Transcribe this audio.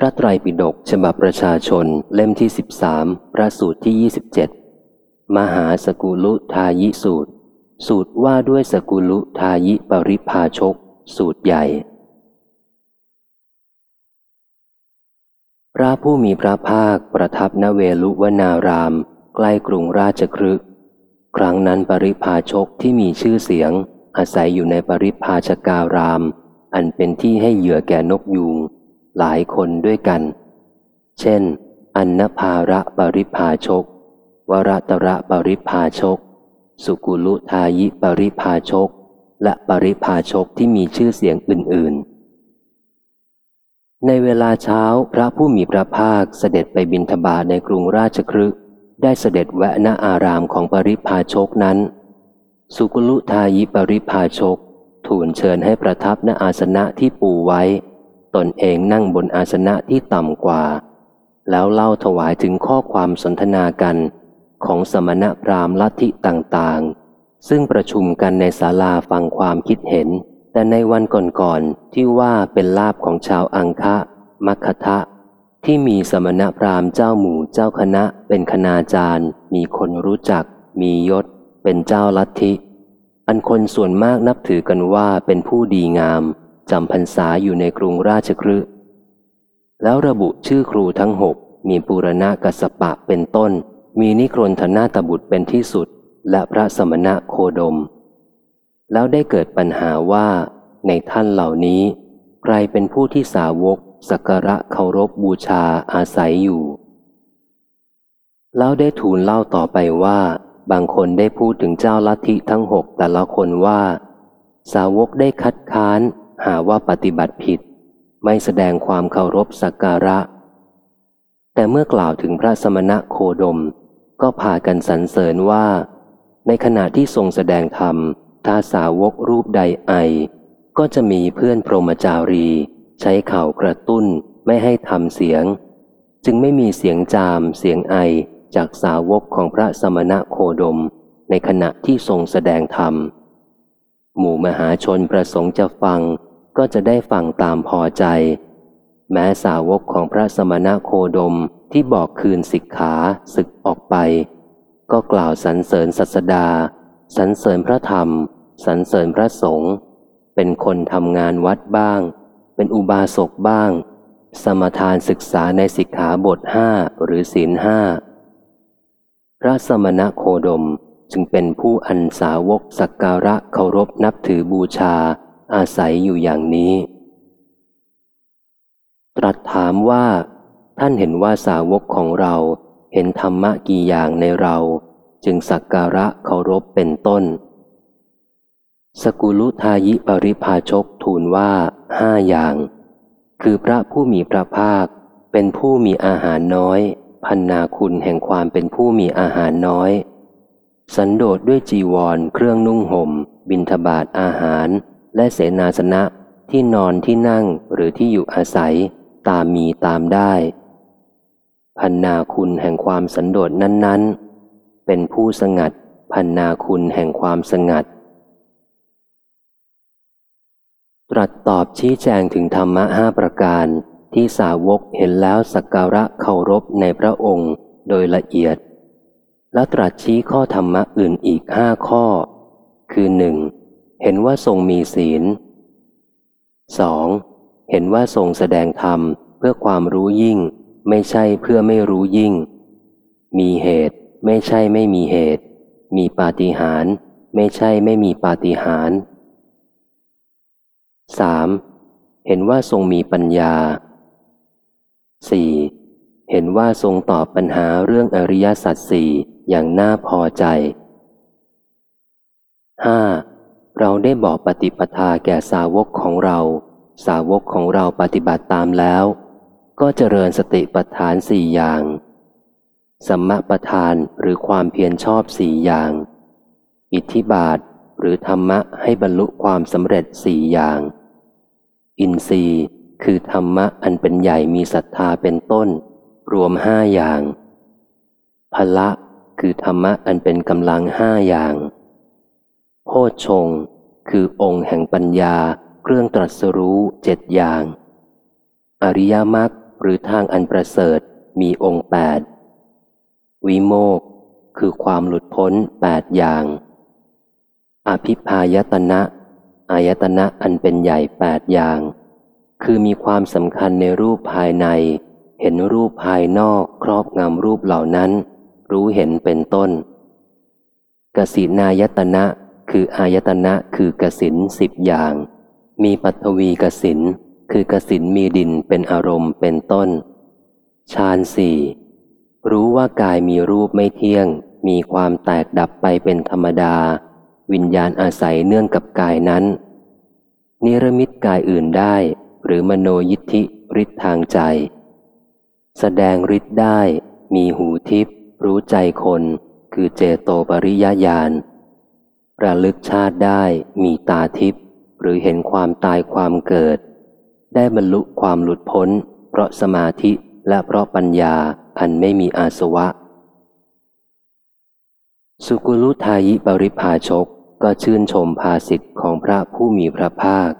พระไตรปิฎกฉบับประชาชนเล่มที่สิบสามพระสูตรที่ยี่สิบเจ็ดมหาสกุลุทายิสูตร สูตรว่าด้วยสกุลุทายิปริภาชก สูตรใหญ่ พระผู้มีพระภาคประทับณเวลุวนาราม ใกล้กรุงราชครึก ครั้งนั้นปริภาชกที่มีชื่อเสียง อาศัยอยู่ในปริภาชการาม อันเป็นที่ให้เหยื่อแก่นกยูง หลายคนด้วยกัน เช่น อันนภาระปริภาชก วรตระปริภาชก สุกุลุทายิปริภาชก และปริภาชกที่มีชื่อเสียงอื่น ๆ ในเวลาเช้าพระผู้มีพระภาคเสด็จไปบินทบาทในกรุงราชครึกได้เสด็จแวะณอารามของปริภาชกนั้น สุกุลุทายิปริภาชก ทูลเชิญให้ประทับณอาสนะที่ปูไว้ นเองนั่งบนอาสนะที่ต่ำกว่า แล้วเล่าถวายถึงข้อความสนทนากัน ของสมณพราหมณ์ลัทธิต่างๆ ซึ่งประชุมกันในศาลาฟังความคิดเห็น แต่ในวันก่อนๆที่ว่าเป็นลาบของชาวอังคะมัคคะที่มีสมณพราหมณ์เจ้าหมู่เจ้าคณะ เป็นคณาจารย์ มีคนรู้จัก มียศ เป็นเจ้าลัทธิ อันคนส่วนมากนับถือกันว่าเป็นผู้ดีงาม จำพรรษาอยู่ในกรุงราชครืแล้วระบุชื่อครูทั้งหกมีปุรณะกัสปะเป็นต้น มีนิครนธนาตบุตรเป็นที่สุด และพระสมณะโคดม แล้วได้เกิดปัญหาว่า ในท่านเหล่านี้ ใครเป็นผู้ที่สาวกสักการะเคารพบูชาอาศัยอยู่ แล้วได้ทูลเล่าต่อไปว่า บางคนได้พูดถึงเจ้าลัทธิทั้งหกแต่ละคนว่า สาวกได้คัดค้าน หาว่าปฏิบัติผิด ไม่แสดงความเคารพสักการะ แต่เมื่อกล่าวถึงพระสมณะโคดม ก็พากันสรรเสริญว่า ในขณะที่ทรงแสดงธรรม ถ้าสาวกรูปใดไอ ก็จะมีเพื่อนพรหมจารี ใช้เข่ากระตุ้นไม่ให้ทำเสียง จึงไม่มีเสียงจามเสียงไอจากสาวกของพระสมณะโคดม ในขณะที่ทรงแสดงธรรม หมู่มหาชนประสงค์จะฟัง ก็จะได้ฟังตามพอใจ แม้สาวกของพระสมณะโคดมที่บอกคืนสิกขาศึกออกไป ก็กล่าวสรรเสริญศัสดาสรรเสริญพระธรรมสรรเสริญพระสงฆ์เป็นคนทำงานวัดบ้าง เป็นอุบาสกบ้าง สมทานศึกษาในสิกขาบทห้าหรือศีลห้าพระสมณะโคดมจึงเป็นผู้อันสาวกสักการะเคารพนับถือบูชา อาศัยอยู่อย่างนี้ ตรัสถามว่า ท่านเห็นว่าสาวกของเราเห็นธรรมะกี่อย่างในเรา จึงสักการะเคารพเป็นต้น สกุลุทายิปริภาชกทูลว่าห้าอย่าง คือพระผู้มีพระภาค เป็นผู้มีอาหารน้อย พันนาคุณแห่งความเป็นผู้มีอาหารน้อย สันโดษด้วยจีวรเครื่องนุ่งหม่ม บินทบาทอาหาร และเสนาสนะที่นอนที่นั่งหรือที่อยู่อาศัยตามมีตามได้ พันนาคุณแห่งความสันโดษนั้น ๆ เป็นผู้สงัด พันนาคุณแห่งความสงัด ตรัสตอบชี้แจงถึงธรรมะห้าประการที่สาวกเห็นแล้วสักการะเคารพในพระองค์โดยละเอียด และตรัสชี้ข้อธรรมะอื่นอีกห้าข้อ คือหนึ่ง เห็นว่าทรงมีศีล 2. เห็นว่าทรงแสดงธรรมเพื่อความรู้ยิ่ง ไม่ใช่เพื่อไม่รู้ยิ่ง มีเหตุ ไม่ใช่ไม่มีเหตุ มีปาฏิหาริย์ไม่ใช่ไม่มีปาฏิหาริย์ 3. เห็นว่าทรงมีปัญญา 4. เห็นว่าทรงตอบปัญหาเรื่องอริยสัจสี่อย่างน่าพอใจ 5. เราได้บอกปฏิปทาแก่สาวกของเรา สาวกของเราปฏิบัติตามแล้ว ก็เจริญสติปัฏฐานสี่อย่าง สัมมาประธานหรือความเพียรชอบสี่อย่าง อิทธิบาทหรือธรรมะให้บรรลุความสำเร็จสี่อย่าง อินทรีย์คือธรรมะอันเป็นใหญ่มีศรัทธาเป็นต้น รวมห้าอย่างพละคือธรรมะอันเป็นกำลังห้าอย่าง โพชงคือองค์แห่งปัญญา เครื่องตรัสรู้เจ็ดอย่าง อริยมรรคหรือทางอันประเสริฐมีองค์แปดวิโมกคือความหลุดพ้นแปดอย่าง อภิพายตนะอายตนะอันเป็นใหญ่แปดอย่าง คือมีความสำคัญในรูปภายใน เห็นรูปภายนอกครอบงำรูปเหล่านั้น รู้เห็นเป็นต้น กสินายตนะ คืออายตนะคือกสินสิบอย่าง มีปัทวีกสินคือกสินมีดินเป็นอารมณ์เป็นต้นฌานสี่รู้ว่ากายมีรูปไม่เที่ยง มีความแตกดับไปเป็นธรรมดา วิญญาณอาศัยเนื่องกับกายนั้น นิรมิตกายอื่นได้ หรือมโนยิทธิฤทธิทางใจ แสดงฤทธิ์ได้ มีหูทิพรู้ใจคน คือเจโตปริยญาณ ระลึกชาติได้มีตาทิพย์หรือเห็นความตายความเกิด ได้บรรลุความหลุดพ้น เพราะสมาธิและเพราะปัญญาอันไม่มีอาสวะ สุกุลุทายิปริภาชกก็ชื่นชมภาสิทธิ์ของพระผู้มีพระภาค